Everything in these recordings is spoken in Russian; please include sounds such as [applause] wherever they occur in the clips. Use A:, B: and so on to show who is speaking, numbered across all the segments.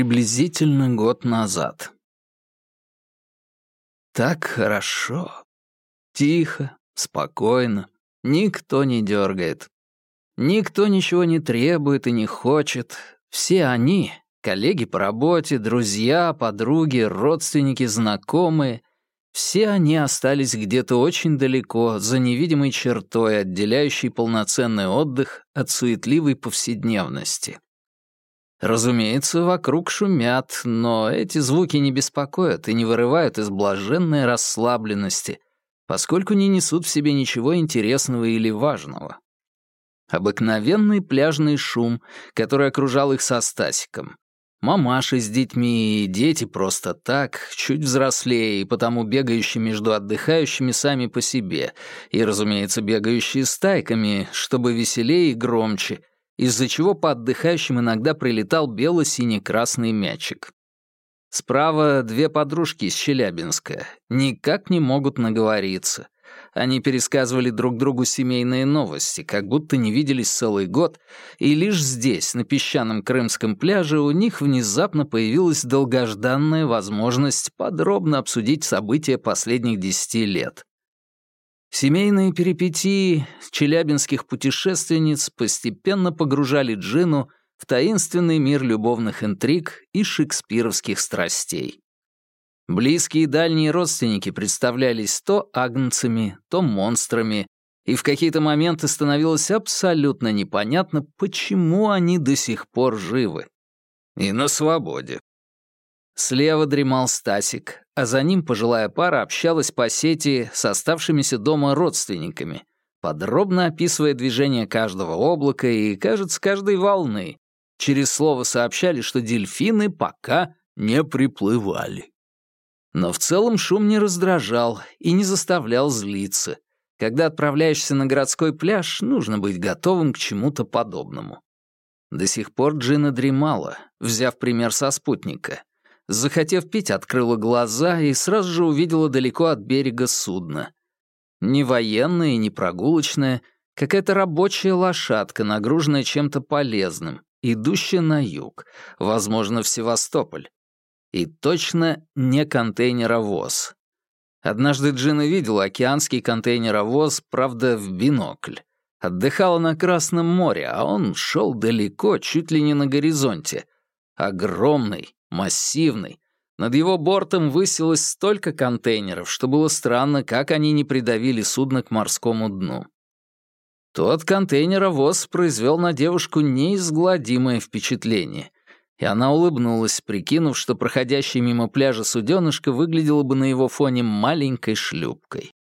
A: Приблизительно год назад. Так хорошо. Тихо, спокойно. Никто не дергает. Никто ничего не требует и не хочет. Все они, коллеги по работе, друзья, подруги, родственники, знакомые, все они остались где-то очень далеко, за невидимой чертой, отделяющей полноценный отдых от суетливой повседневности. Разумеется, вокруг шумят, но эти звуки не беспокоят и не вырывают из блаженной расслабленности, поскольку не несут в себе ничего интересного или важного. Обыкновенный пляжный шум, который окружал их со Стасиком. Мамаши с детьми и дети просто так, чуть взрослее и потому бегающие между отдыхающими сами по себе, и, разумеется, бегающие стайками, чтобы веселее и громче, из-за чего по отдыхающим иногда прилетал бело-синий-красный мячик. Справа две подружки из Челябинска. Никак не могут наговориться. Они пересказывали друг другу семейные новости, как будто не виделись целый год, и лишь здесь, на песчаном крымском пляже, у них внезапно появилась долгожданная возможность подробно обсудить события последних десяти лет. Семейные перипетии челябинских путешественниц постепенно погружали Джину в таинственный мир любовных интриг и шекспировских страстей. Близкие и дальние родственники представлялись то агнцами, то монстрами, и в какие-то моменты становилось абсолютно непонятно, почему они до сих пор живы. И на свободе. Слева дремал Стасик, а за ним пожилая пара общалась по сети с оставшимися дома родственниками, подробно описывая движение каждого облака и, кажется, каждой волны. Через слово сообщали, что дельфины пока не приплывали. Но в целом шум не раздражал и не заставлял злиться. Когда отправляешься на городской пляж, нужно быть готовым к чему-то подобному. До сих пор Джина дремала, взяв пример со спутника. Захотев пить, открыла глаза и сразу же увидела далеко от берега судно. Не военное не прогулочное, какая-то рабочая лошадка, нагруженная чем-то полезным, идущая на юг, возможно, в Севастополь. И точно не контейнеровоз. Однажды Джина видела океанский контейнеровоз, правда, в бинокль. Отдыхала на Красном море, а он шел далеко, чуть ли не на горизонте. Огромный, массивный. Над его бортом высилось столько контейнеров, что было странно, как они не придавили судно к морскому дну. Тот контейнеровоз произвел на девушку неизгладимое впечатление, и она улыбнулась, прикинув, что проходящая мимо пляжа суденышка выглядела бы на его фоне маленькой шлюпкой.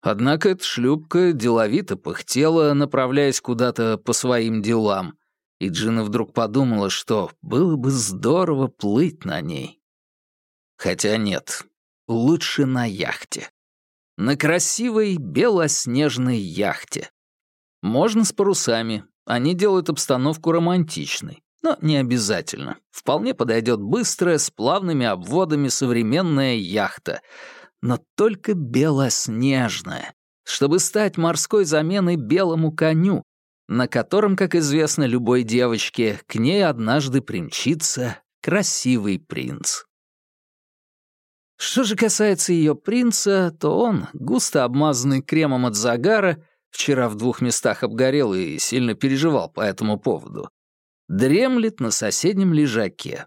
A: Однако эта шлюпка деловито пыхтела, направляясь куда-то по своим делам, и Джина вдруг подумала, что было бы здорово плыть на ней. Хотя нет, лучше на яхте. На красивой белоснежной яхте. Можно с парусами, они делают обстановку романтичной. Но не обязательно. Вполне подойдет быстрая, с плавными обводами современная яхта. Но только белоснежная, чтобы стать морской заменой белому коню, на котором, как известно любой девочке, к ней однажды примчится красивый принц. Что же касается ее принца, то он, густо обмазанный кремом от загара, вчера в двух местах обгорел и сильно переживал по этому поводу, дремлет на соседнем лежаке.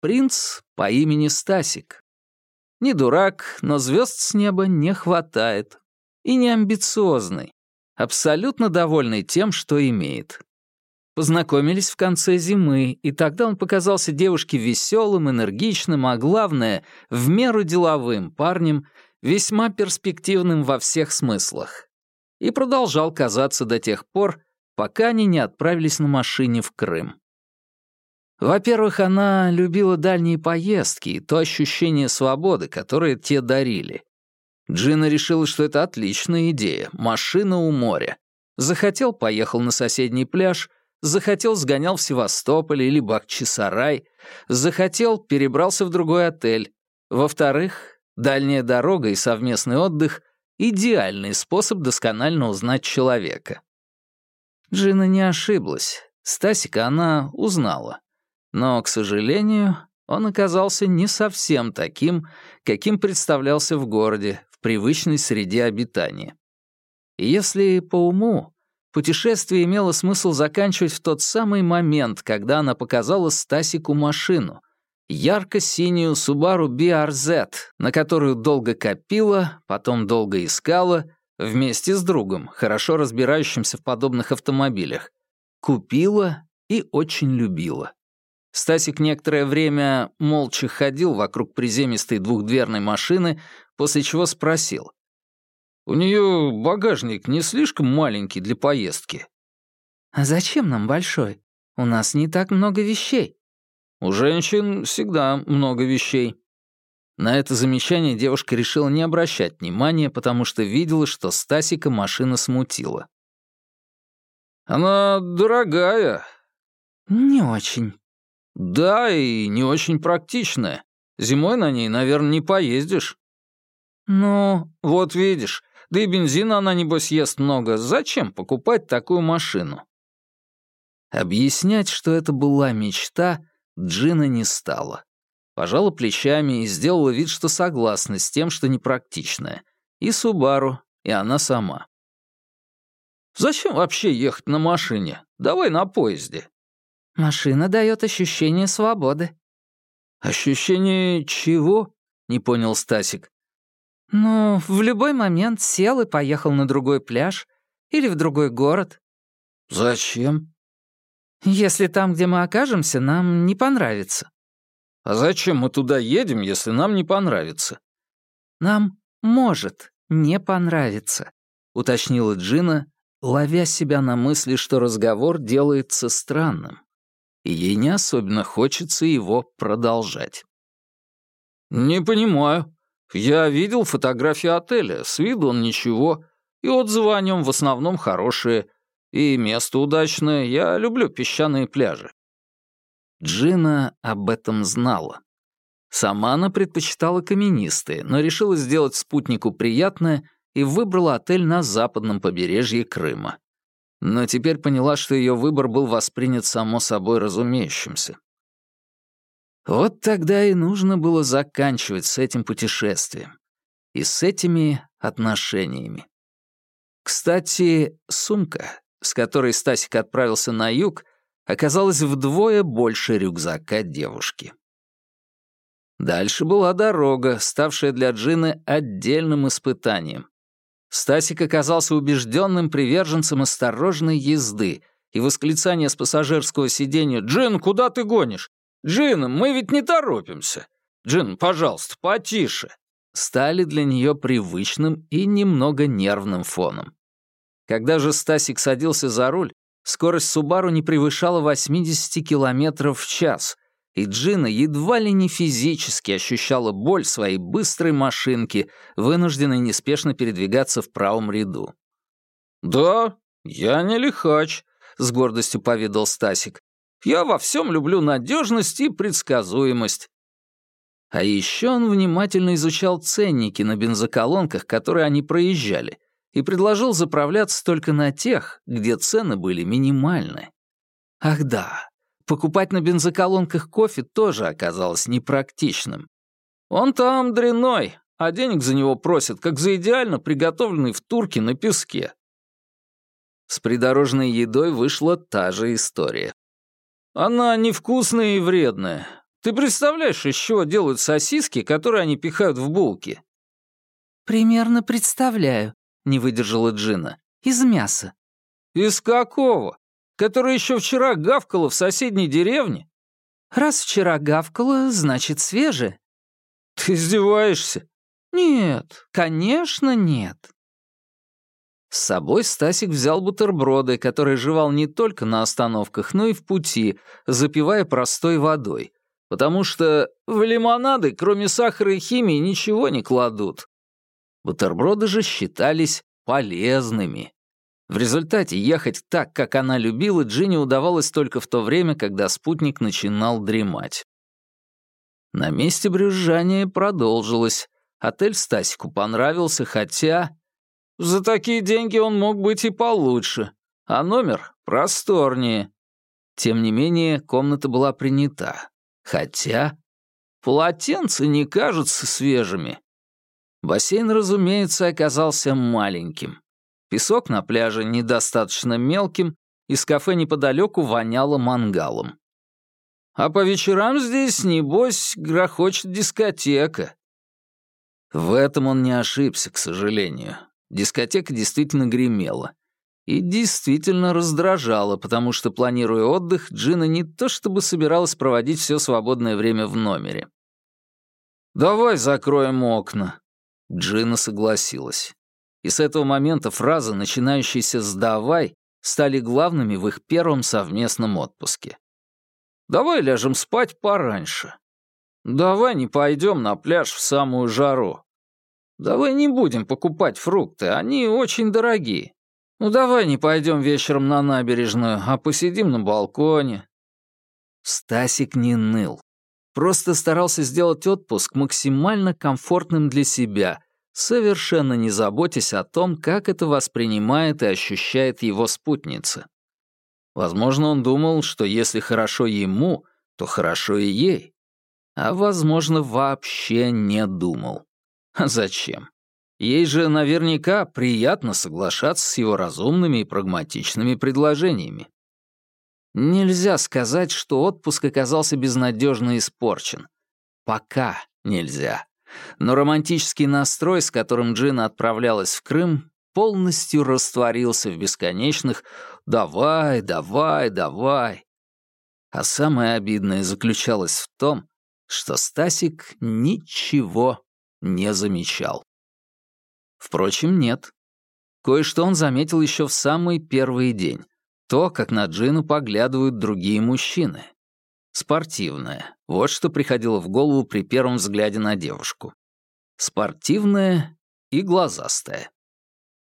A: Принц по имени Стасик. Не дурак, но звезд с неба не хватает. И не амбициозный, абсолютно довольный тем, что имеет. Познакомились в конце зимы, и тогда он показался девушке веселым, энергичным, а главное, в меру деловым парнем, весьма перспективным во всех смыслах. И продолжал казаться до тех пор, пока они не отправились на машине в Крым. Во-первых, она любила дальние поездки и то ощущение свободы, которое те дарили. Джина решила, что это отличная идея — машина у моря. Захотел — поехал на соседний пляж, захотел — сгонял в Севастополь или Бахчисарай, захотел — перебрался в другой отель. Во-вторых, дальняя дорога и совместный отдых — идеальный способ досконально узнать человека. Джина не ошиблась. Стасика она узнала. Но, к сожалению, он оказался не совсем таким, каким представлялся в городе, привычной среде обитания. И если по уму, путешествие имело смысл заканчивать в тот самый момент, когда она показала Стасику машину, ярко-синюю Subaru BRZ, на которую долго копила, потом долго искала, вместе с другом, хорошо разбирающимся в подобных автомобилях, купила и очень любила. Стасик некоторое время молча ходил вокруг приземистой двухдверной машины, после чего спросил. «У нее багажник не слишком маленький для поездки?»
B: «А зачем нам большой? У нас не так много вещей».
A: «У женщин всегда много вещей». На это замечание девушка решила не обращать внимания, потому что видела, что Стасика машина смутила. «Она дорогая».
B: «Не очень».
A: «Да, и не очень практичная. Зимой на ней, наверное, не поездишь».
B: «Ну...»
A: «Вот видишь, да и бензина она, небось, ест много. Зачем покупать такую машину?» Объяснять, что это была мечта, Джина не стала пожала плечами и сделала вид, что согласна с тем, что непрактичная. И Субару, и она сама. «Зачем вообще ехать на машине? Давай на поезде».
B: «Машина дает ощущение свободы».
A: «Ощущение чего?» — не понял Стасик.
B: «Ну, в любой момент сел и поехал на другой пляж или в другой город».
A: «Зачем?»
B: «Если там, где мы окажемся, нам не понравится».
A: А зачем мы туда едем, если нам не понравится?»
B: «Нам может не понравиться», — уточнила Джина, ловя себя на мысли, что разговор делается странным, и ей не особенно хочется его продолжать.
A: «Не понимаю. Я видел фотографии отеля, с виду он ничего, и отзывы о нем в основном хорошие, и место удачное, я люблю песчаные пляжи. Джина об этом знала. Сама она предпочитала каменистые, но решила сделать спутнику приятное и выбрала отель на западном побережье Крыма. Но теперь поняла, что ее выбор был воспринят само собой разумеющимся. Вот тогда и нужно было заканчивать с этим путешествием. И с этими отношениями. Кстати, сумка, с которой Стасик отправился на юг, оказалось вдвое больше рюкзака девушки. Дальше была дорога, ставшая для Джины отдельным испытанием. Стасик оказался убежденным приверженцем осторожной езды, и восклицание с пассажирского сиденья «Джин, куда ты гонишь? Джин, мы ведь не торопимся! Джин, пожалуйста, потише!» стали для нее привычным и немного нервным фоном. Когда же Стасик садился за руль, Скорость Субару не превышала 80 км в час, и Джина едва ли не физически ощущала боль своей быстрой машинки, вынужденной неспешно передвигаться в правом ряду. «Да, я не лихач», — с гордостью поведал Стасик. «Я во всем люблю надежность и предсказуемость». А еще он внимательно изучал ценники на бензоколонках, которые они проезжали — и предложил заправляться только на тех, где цены были минимальны. Ах да, покупать на бензоколонках кофе тоже оказалось непрактичным. Он там дряной, а денег за него просят, как за идеально приготовленный в турке на песке. С придорожной едой вышла та же история. Она невкусная и вредная. Ты представляешь, из чего делают сосиски, которые они пихают в булки?
B: Примерно представляю, — не выдержала Джина. «Из мяса».
A: «Из какого? Которое еще вчера гавкало в соседней деревне?»
B: «Раз вчера гавкало, значит, свежее».
A: «Ты издеваешься?»
B: «Нет, конечно, нет».
A: С собой Стасик взял бутерброды, которые жевал не только на остановках, но и в пути, запивая простой водой, потому что в лимонады, кроме сахара и химии, ничего не кладут. Бутерброды же считались полезными. В результате ехать так, как она любила, Джинни удавалось только в то время, когда спутник начинал дремать. На месте брюзжания продолжилось. Отель Стасику понравился, хотя... За такие деньги он мог быть и получше, а номер просторнее. Тем не менее, комната была принята. Хотя полотенца не кажутся свежими. Бассейн, разумеется, оказался маленьким. Песок на пляже недостаточно мелким, из кафе неподалеку воняло мангалом. А по вечерам здесь, небось, грохочет дискотека. В этом он не ошибся, к сожалению. Дискотека действительно гремела. И действительно раздражала, потому что, планируя отдых, Джина не то чтобы собиралась проводить все свободное время в номере. «Давай закроем окна». Джина согласилась. И с этого момента фразы, начинающиеся с «давай», стали главными в их первом совместном отпуске. «Давай ляжем спать пораньше. Давай не пойдем на пляж в самую жару. Давай не будем покупать фрукты, они очень дорогие. Ну давай не пойдем вечером на набережную, а посидим на балконе». Стасик не ныл. Просто старался сделать отпуск максимально комфортным для себя, совершенно не заботясь о том, как это воспринимает и ощущает его спутница. Возможно, он думал, что если хорошо ему, то хорошо и ей. А, возможно, вообще не думал. А зачем? Ей же наверняка приятно соглашаться с его разумными и прагматичными предложениями. Нельзя сказать, что отпуск оказался безнадежно испорчен. Пока нельзя. Но романтический настрой, с которым Джина отправлялась в Крым, полностью растворился в бесконечных «давай, давай, давай». А самое обидное заключалось в том, что Стасик ничего не замечал. Впрочем, нет. Кое-что он заметил еще в самый первый день. То, как на Джину поглядывают другие мужчины. Спортивная. Вот что приходило в голову при первом взгляде на девушку. Спортивная и глазастая.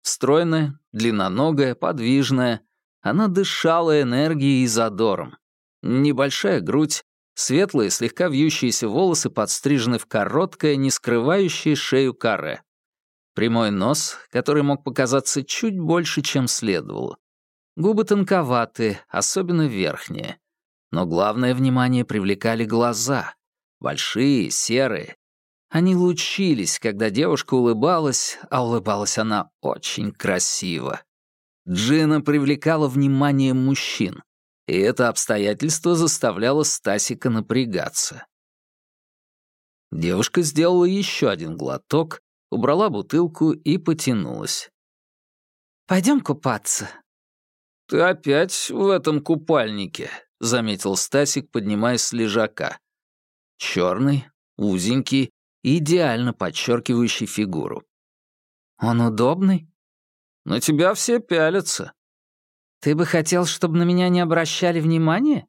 A: Стройная, длинноногая, подвижная. Она дышала энергией и задором. Небольшая грудь, светлые, слегка вьющиеся волосы подстрижены в короткое, не скрывающее шею каре. Прямой нос, который мог показаться чуть больше, чем следовало. Губы тонковаты, особенно верхние. Но главное внимание привлекали глаза. Большие, серые. Они лучились, когда девушка улыбалась, а улыбалась она очень красиво. Джина привлекала внимание мужчин, и это обстоятельство заставляло Стасика напрягаться. Девушка сделала еще один глоток, убрала бутылку и потянулась. «Пойдем купаться», «Ты опять в этом купальнике», — заметил Стасик, поднимаясь с лежака. Черный, узенький, идеально подчеркивающий фигуру. «Он удобный?» «На тебя все пялятся». «Ты бы хотел, чтобы на меня не обращали внимания?»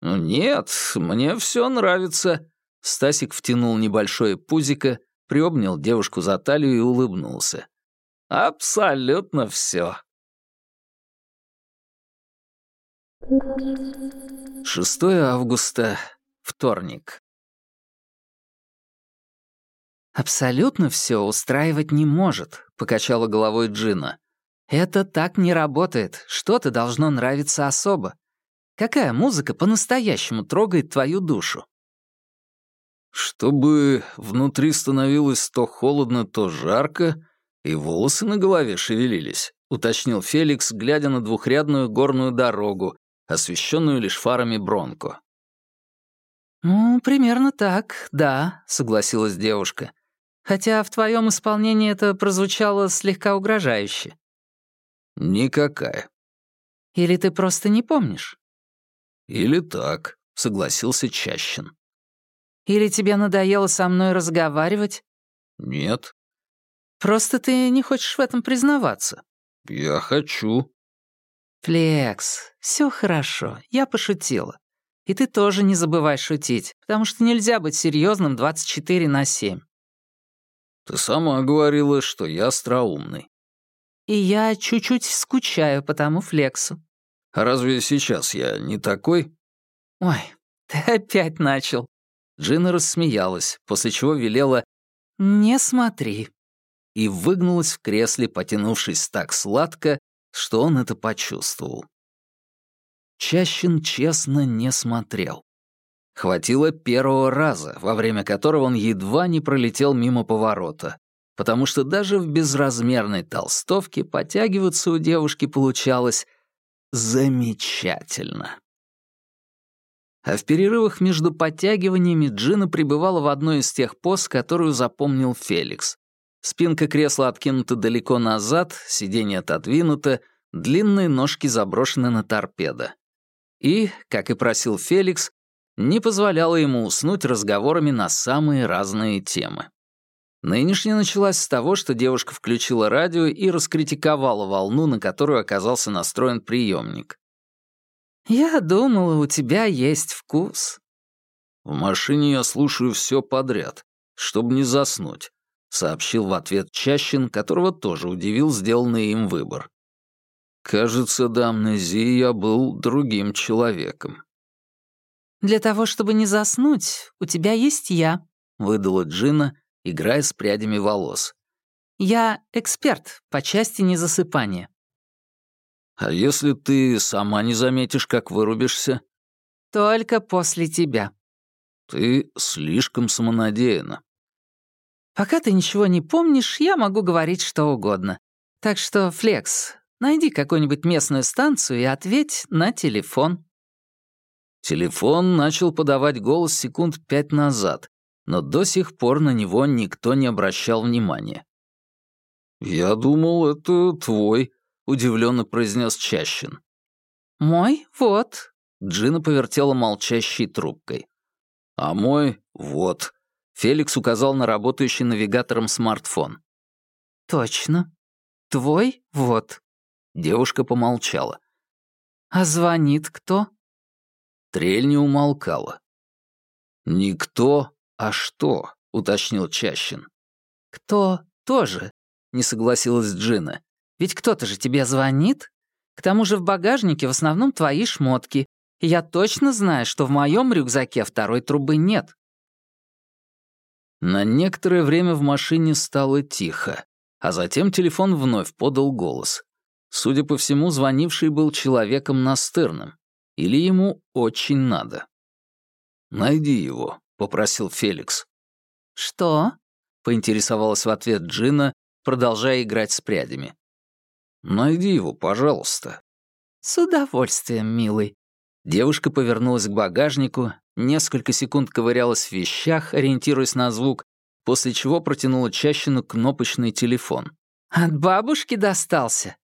A: «Ну «Нет, мне все нравится». Стасик втянул небольшое пузико, приобнял девушку за талию и улыбнулся. «Абсолютно все. 6 августа, вторник. «Абсолютно все устраивать не может», — покачала головой Джина. «Это так не работает. Что-то должно нравиться особо. Какая музыка по-настоящему трогает твою душу?» «Чтобы внутри становилось то холодно, то жарко, и волосы на голове шевелились», — уточнил Феликс, глядя на двухрядную горную дорогу, освещенную лишь фарами Бронко. «Ну, примерно так, да», — согласилась девушка. «Хотя в твоем исполнении это прозвучало слегка угрожающе». «Никакая». «Или ты просто не помнишь?» «Или так», — согласился Чащин. «Или тебе надоело со мной разговаривать?» «Нет». «Просто ты не хочешь в этом признаваться?» «Я хочу». «Флекс, все хорошо, я пошутила. И ты тоже не забывай шутить, потому что нельзя быть серьезным 24 на 7». «Ты сама говорила, что я остроумный». «И я чуть-чуть скучаю по тому Флексу». «А разве сейчас я не такой?» «Ой, [laughs] ты опять начал». Джина рассмеялась, после чего велела «Не смотри» и выгнулась в кресле, потянувшись так сладко, что он это почувствовал.
B: Чащин честно не смотрел. Хватило первого раза, во время которого он едва не пролетел мимо поворота, потому что даже в безразмерной толстовке потягиваться у девушки получалось замечательно. А в перерывах между подтягиваниями Джина пребывала в одной из тех поз, которую запомнил Феликс. Спинка кресла откинута далеко назад, сиденье отодвинуто, длинные ножки заброшены на торпедо. И, как и просил Феликс, не позволяла ему уснуть разговорами на самые разные темы. Нынешняя началась с того, что девушка включила радио и раскритиковала волну, на которую оказался настроен приемник. «Я думала, у тебя есть вкус».
A: «В машине я слушаю все подряд, чтобы не заснуть», — сообщил в ответ Чащин, которого тоже удивил сделанный им выбор. «Кажется, до амнезии я был другим человеком».
C: «Для того, чтобы не заснуть, у тебя есть я», — выдала Джина, играя с прядями волос. «Я эксперт по части незасыпания».
A: «А если ты сама не заметишь, как вырубишься?»
C: «Только после тебя».
A: «Ты слишком самонадеянна».
C: «Пока ты ничего не помнишь, я могу говорить что угодно. Так что, Флекс, найди какую-нибудь местную станцию и ответь на телефон».
B: Телефон начал подавать голос секунд пять назад, но до сих пор на него никто не обращал внимания.
A: «Я думал, это твой», — удивленно произнес Чащин.
C: «Мой? Вот».
B: Джина повертела молчащей трубкой.
A: «А мой? Вот».
B: Феликс указал на работающий навигатором смартфон.
C: «Точно. Твой? Вот».
B: Девушка помолчала.
C: «А звонит кто?»
B: Трель не умолкала.
A: «Никто, а что?» — уточнил Чащин.
C: «Кто тоже?» — не согласилась Джина. «Ведь кто-то же тебе звонит. К тому же в багажнике в основном твои шмотки. И я точно знаю, что в моем рюкзаке второй трубы нет».
B: На некоторое время в машине стало тихо, а затем телефон вновь подал голос. Судя по всему, звонивший был человеком настырным. Или ему очень надо.
A: «Найди его», — попросил Феликс.
C: «Что?»
B: — поинтересовалась в ответ Джина, продолжая играть с прядями.
A: «Найди его, пожалуйста».
C: «С удовольствием, милый».
B: Девушка повернулась к багажнику, несколько секунд ковырялась в вещах, ориентируясь на звук, после чего протянула Чащину кнопочный телефон.
C: «От бабушки достался?»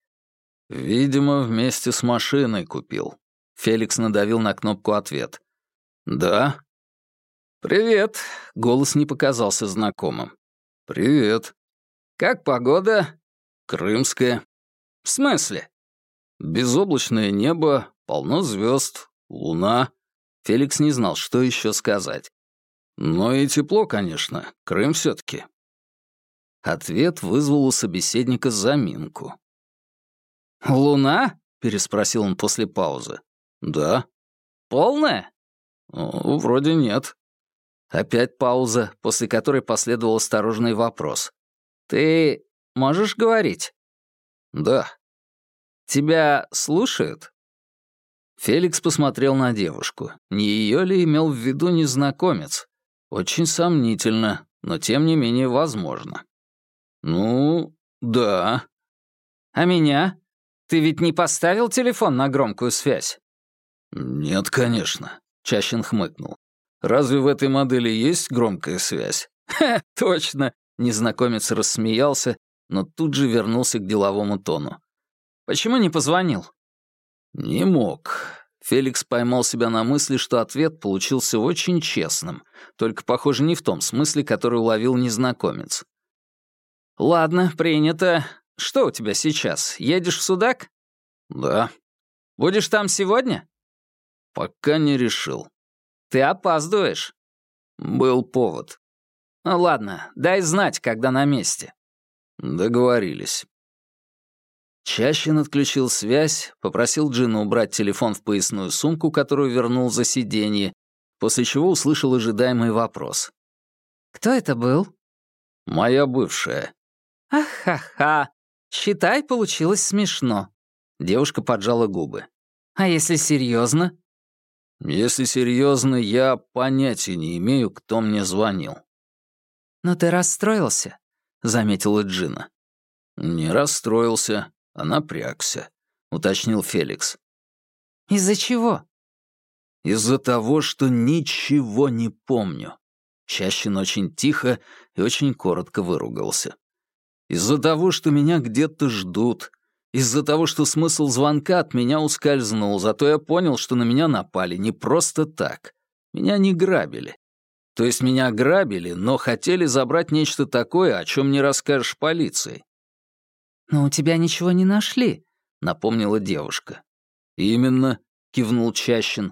A: «Видимо, вместе с машиной купил»,
B: Феликс надавил на кнопку «Ответ».
A: «Да».
B: «Привет». Голос не показался знакомым.
A: «Привет».
B: «Как погода?»
A: «Крымская».
B: «В смысле?»
A: «Безоблачное небо, полно звезд, луна».
B: Феликс не знал, что еще сказать.
A: «Но и тепло, конечно. Крым все таки
B: Ответ вызвал у собеседника заминку.
C: «Луна?»
B: — переспросил он после паузы.
A: «Да».
C: «Полная?»
A: «Ну, вроде нет».
B: Опять пауза, после которой последовал осторожный вопрос. «Ты можешь говорить?»
A: «Да».
B: «Тебя слушают?» Феликс посмотрел на девушку. Не ее ли имел в виду незнакомец? Очень сомнительно, но тем не менее возможно.
A: «Ну, да».
C: «А меня? Ты ведь не поставил телефон на громкую связь?»
A: «Нет, конечно», — Чащин хмыкнул. «Разве в этой модели есть громкая связь?»
B: «Ха, точно!» — незнакомец рассмеялся, но тут же вернулся к деловому тону. «Почему не позвонил?»
A: «Не мог».
B: Феликс поймал себя на мысли, что ответ получился очень честным, только, похоже, не в том смысле, который уловил незнакомец. «Ладно, принято. Что у тебя сейчас? Едешь в Судак?»
A: «Да».
B: «Будешь там сегодня?»
A: Пока не решил.
B: Ты опаздываешь.
A: Был повод.
B: Ну ладно, дай знать, когда на месте.
A: Договорились.
B: Чащин отключил связь, попросил Джина убрать телефон в поясную сумку, которую вернул за сиденье, после чего услышал ожидаемый вопрос.
C: «Кто это был?»
A: «Моя бывшая».
C: «Ах-ха-ха! Считай, получилось смешно».
B: Девушка поджала губы.
C: А если серьезно?
A: Если серьезно, я понятия не имею, кто мне звонил.
C: Но ты расстроился, заметила Джина.
A: Не расстроился, а напрягся, уточнил Феликс.
C: Из-за чего?
A: Из-за того, что ничего не помню. Чащин очень тихо и очень коротко выругался. Из-за того, что меня где-то ждут, из-за того, что смысл звонка от меня ускользнул, зато я понял, что на меня напали не просто так. Меня не грабили. То есть меня грабили, но хотели забрать нечто такое, о чем не расскажешь полиции.
C: «Но у тебя ничего не нашли», — напомнила девушка.
A: «Именно», — кивнул Чащин.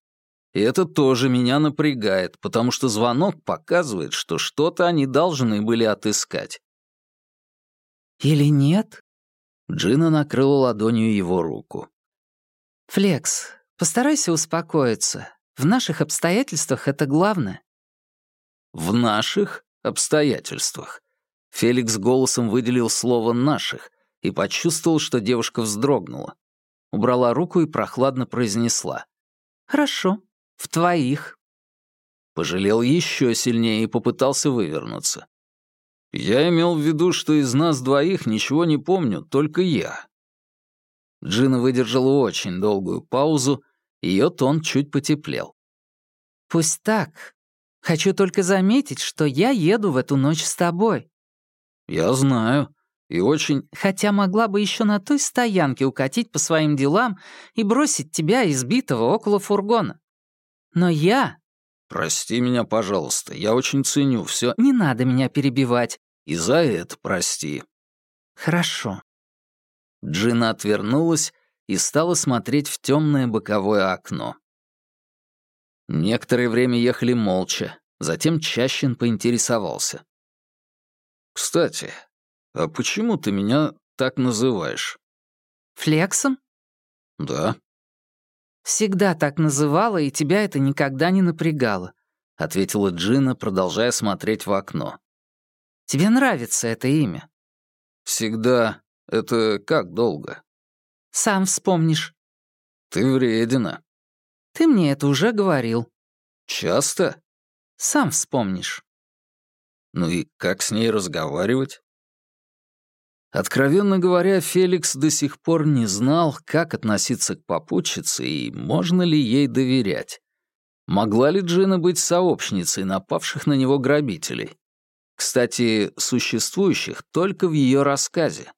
A: «И это тоже меня напрягает, потому что звонок показывает, что что-то они должны были отыскать».
C: «Или нет?»
A: Джина накрыла ладонью его руку.
C: «Флекс, постарайся успокоиться. В наших обстоятельствах это главное».
A: «В наших обстоятельствах?» Феликс голосом выделил слово «наших» и почувствовал, что девушка вздрогнула. Убрала руку и прохладно произнесла.
C: «Хорошо, в твоих».
A: Пожалел еще сильнее и попытался вывернуться. «Я имел в виду, что из нас двоих ничего не помню, только я». Джина выдержала очень долгую паузу, ее тон чуть потеплел.
C: «Пусть так. Хочу только заметить, что я еду в эту ночь с тобой».
A: «Я знаю. И очень...»
C: «Хотя могла бы еще на той стоянке укатить по своим делам и бросить тебя избитого около фургона. Но я
A: «Прости меня, пожалуйста, я очень ценю все.
C: «Не надо меня перебивать».
A: «И за это прости».
C: «Хорошо».
A: Джина отвернулась и стала смотреть в темное боковое окно. Некоторое время ехали молча, затем Чащин поинтересовался. «Кстати, а почему ты меня так называешь?»
C: «Флексом?»
A: «Да».
C: «Всегда так называла, и тебя это никогда не напрягало», — ответила Джина, продолжая смотреть в окно. «Тебе нравится это имя?»
A: «Всегда. Это как долго?»
C: «Сам вспомнишь».
A: «Ты вредина».
C: «Ты мне это уже говорил».
A: «Часто?»
C: «Сам вспомнишь».
A: «Ну и как с ней разговаривать?» Откровенно говоря, Феликс до сих пор не знал, как относиться к попутчице и можно ли ей доверять. Могла ли Джина быть сообщницей напавших на него грабителей? Кстати, существующих только в ее рассказе.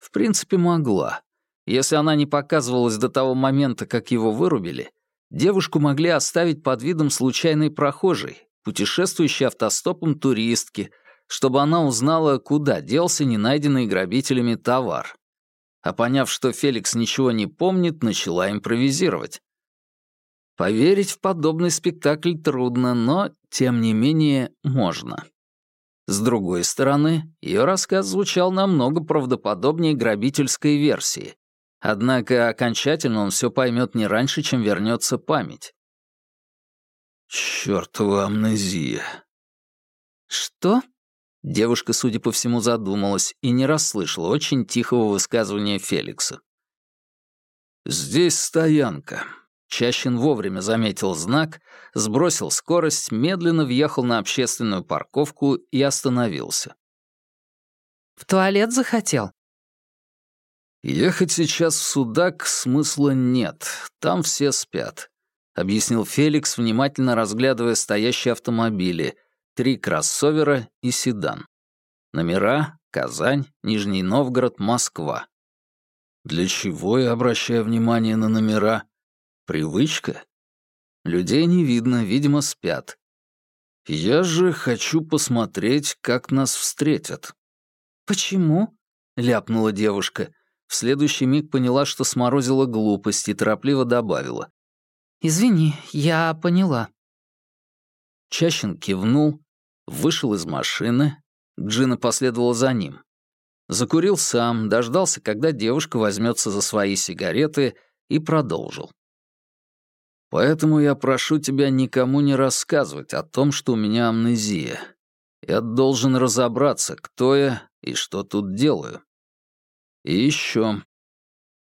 A: В принципе, могла. Если она не показывалась до того момента, как его вырубили, девушку могли оставить под видом случайной прохожей, путешествующей автостопом туристки — чтобы она узнала, куда делся ненайденный грабителями товар. А поняв, что Феликс ничего не помнит, начала импровизировать. Поверить в подобный спектакль трудно, но, тем не менее, можно. С другой стороны, ее рассказ звучал намного правдоподобнее грабительской версии. Однако окончательно он все поймет не раньше, чем вернется память. «Чёртова амнезия».
C: «Что?»
A: Девушка, судя по всему, задумалась и не расслышала очень тихого высказывания Феликса. «Здесь стоянка». Чащин вовремя заметил знак, сбросил скорость, медленно въехал на общественную парковку и остановился.
C: «В туалет захотел?»
A: «Ехать сейчас в Судак смысла нет, там все спят», — объяснил Феликс, внимательно разглядывая стоящие автомобили, три кроссовера и седан. Номера — Казань, Нижний Новгород, Москва. Для чего я обращаю внимание на номера? Привычка? Людей не видно, видимо, спят. Я же хочу посмотреть, как нас встретят.
C: «Почему?» — ляпнула девушка. В следующий миг поняла, что сморозила глупость и торопливо добавила. «Извини, я поняла».
A: Чащин кивнул, Вышел из машины, Джина последовала за ним. Закурил сам, дождался, когда девушка возьмется за свои сигареты, и продолжил. «Поэтому я прошу тебя никому не рассказывать о том, что у меня амнезия. Я должен разобраться, кто я и что тут делаю. И еще.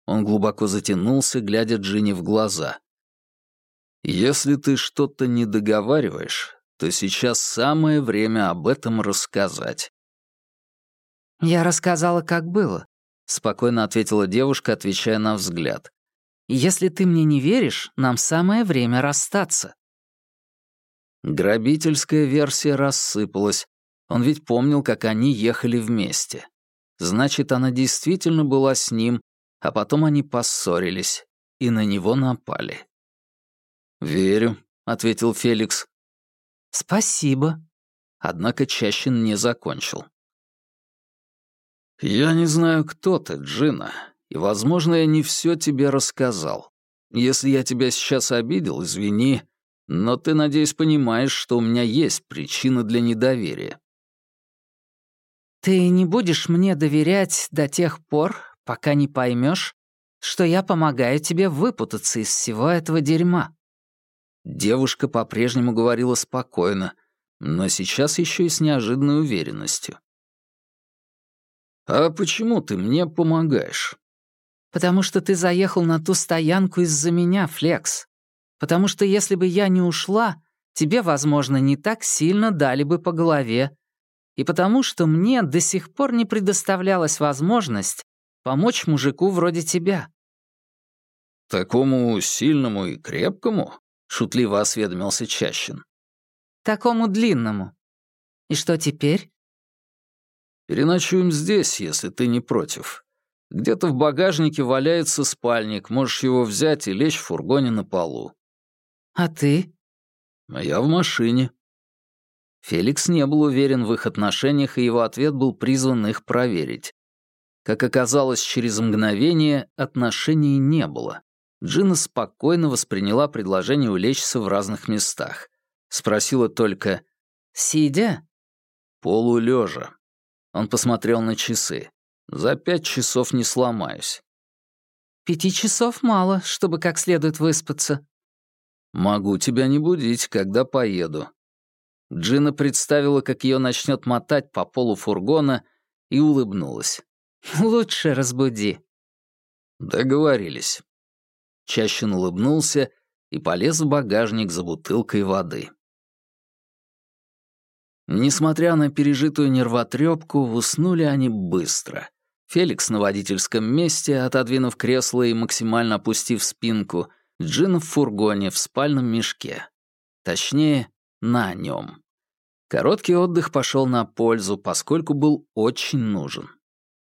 A: Он глубоко затянулся, глядя Джинни в глаза. «Если ты что-то не договариваешь, то сейчас самое время об этом рассказать».
C: «Я рассказала, как было», — спокойно ответила девушка, отвечая на взгляд. «Если ты мне не веришь, нам самое время расстаться».
A: Грабительская версия рассыпалась. Он ведь помнил, как они ехали вместе. Значит, она действительно была с ним, а потом они поссорились и на него напали. «Верю», — ответил Феликс.
C: «Спасибо».
A: Однако Чащин не закончил. «Я не знаю, кто ты, Джина, и, возможно, я не все тебе рассказал. Если я тебя сейчас обидел, извини, но ты, надеюсь, понимаешь, что у меня есть причина для недоверия».
C: «Ты не будешь мне доверять до тех пор, пока не поймешь, что я помогаю тебе выпутаться из всего этого дерьма».
A: Девушка по-прежнему говорила спокойно, но сейчас еще и с неожиданной уверенностью. «А почему ты мне помогаешь?»
C: «Потому что ты заехал на ту стоянку из-за меня, Флекс. Потому что если бы я не ушла, тебе, возможно, не так сильно дали бы по голове. И потому что мне до сих пор не предоставлялась возможность помочь мужику вроде тебя».
A: «Такому сильному и крепкому?» — шутливо осведомился Чащин.
C: «Такому длинному. И что теперь?»
A: «Переночуем здесь, если ты не против. Где-то в багажнике валяется спальник, можешь его взять и лечь в фургоне на полу».
C: «А ты?»
A: «А я в машине». Феликс не был уверен в их отношениях, и его ответ был призван их проверить. Как оказалось через мгновение, отношений не было. Джина спокойно восприняла предложение улечься в разных местах. Спросила только
C: «Сидя?»
A: «Полулежа». Он посмотрел на часы. «За пять часов не сломаюсь».
C: «Пяти часов мало, чтобы как следует выспаться».
A: «Могу тебя не будить, когда поеду». Джина представила, как ее начнет мотать по полу фургона, и улыбнулась.
C: «Лучше разбуди».
A: Договорились. Чащин улыбнулся и полез в багажник за бутылкой воды. Несмотря на пережитую нервотрепку, уснули они быстро. Феликс на водительском месте, отодвинув кресло и максимально опустив спинку, Джин в фургоне в спальном мешке. Точнее, на нем. Короткий отдых пошел на пользу, поскольку был очень нужен.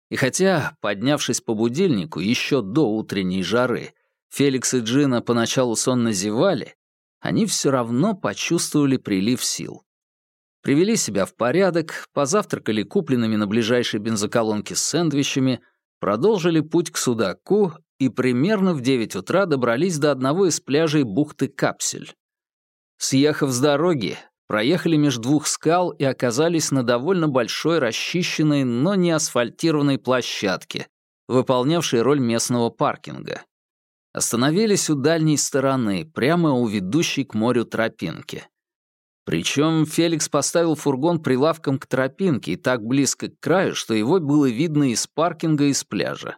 A: И хотя, поднявшись по будильнику еще до утренней жары, Феликс и Джина поначалу сонно зевали, они все равно почувствовали прилив сил. Привели себя в порядок, позавтракали купленными на ближайшей бензоколонке с сэндвичами, продолжили путь к Судаку и примерно в 9 утра добрались до одного из пляжей бухты Капсель. Съехав с дороги, проехали между двух скал и оказались на довольно большой расчищенной, но не асфальтированной площадке, выполнявшей роль местного паркинга. Остановились у дальней стороны, прямо у ведущей к морю тропинки. Причем Феликс поставил фургон прилавком к тропинке и так близко к краю, что его было видно из паркинга и с пляжа.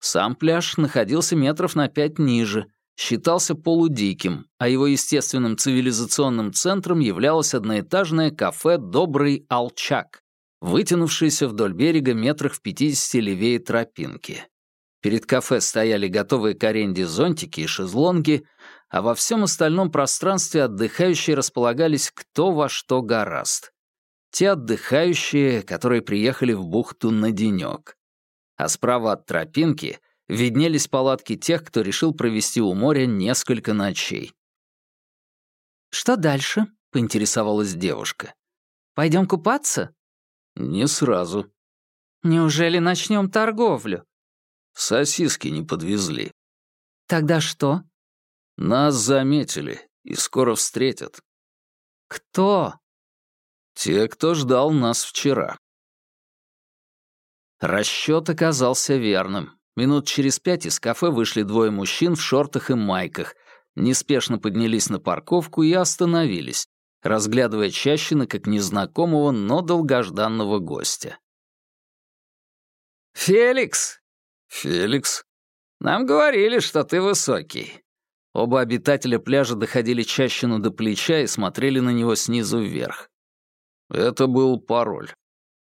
A: Сам пляж находился метров на пять ниже, считался полудиким, а его естественным цивилизационным центром являлось одноэтажное кафе «Добрый Алчак», вытянувшееся вдоль берега метрах в пятидесяти левее тропинки. Перед кафе стояли готовые к аренде зонтики и шезлонги, а во всем остальном пространстве отдыхающие располагались кто во что гораст. Те отдыхающие, которые приехали в бухту на денек. А справа от тропинки виднелись палатки тех, кто решил провести у моря несколько ночей.
C: «Что дальше?» — поинтересовалась девушка. «Пойдем купаться?»
A: «Не сразу».
C: «Неужели начнем торговлю?»
A: Сосиски не подвезли.
C: Тогда что?
A: Нас заметили и скоро встретят.
C: Кто?
A: Те, кто ждал нас вчера. Расчет оказался верным. Минут через пять из кафе вышли двое мужчин в шортах и майках, неспешно поднялись на парковку и остановились, разглядывая Чащина как незнакомого, но долгожданного гостя.
B: «Феликс!»
A: «Феликс?» Нам говорили, что ты высокий».
B: Оба обитателя пляжа доходили чащину до плеча и смотрели на него снизу вверх. Это был пароль.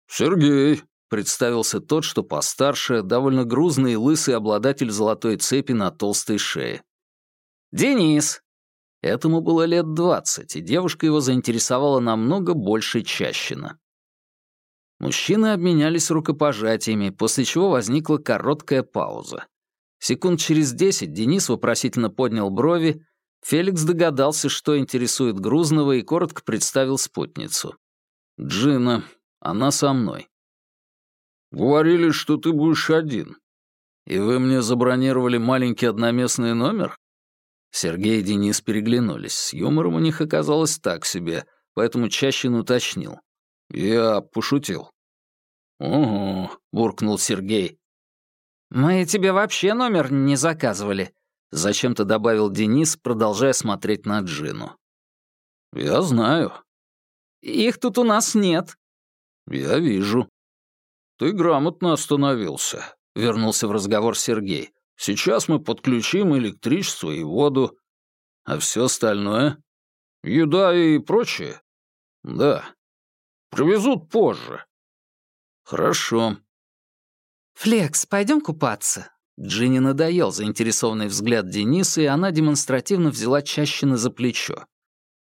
B: «Сергей», — представился тот, что постарше, довольно грузный и лысый обладатель золотой цепи на толстой шее.
A: «Денис».
B: Этому было лет двадцать, и девушка его заинтересовала намного больше Чащина. Мужчины обменялись рукопожатиями, после чего возникла короткая пауза. Секунд через десять Денис вопросительно поднял брови, Феликс догадался, что интересует Грузного, и коротко представил спутницу. «Джина, она со мной». «Говорили, что ты будешь один. И вы мне забронировали маленький одноместный номер?» Сергей и Денис переглянулись. С юмором у них оказалось так себе, поэтому Чащин уточнил. «Я пошутил». «Угу», — буркнул Сергей.
A: «Мы тебе вообще номер не заказывали», —
B: зачем-то добавил Денис, продолжая смотреть на Джину.
A: «Я знаю». «Их тут у нас нет».
B: «Я вижу». «Ты грамотно остановился», — вернулся в разговор Сергей. «Сейчас мы подключим электричество и воду. А все остальное? Еда и прочее?» «Да. Привезут позже. «Хорошо».
C: «Флекс, пойдем купаться?»
B: Джинни надоел заинтересованный взгляд Дениса, и она демонстративно взяла Чащина за плечо.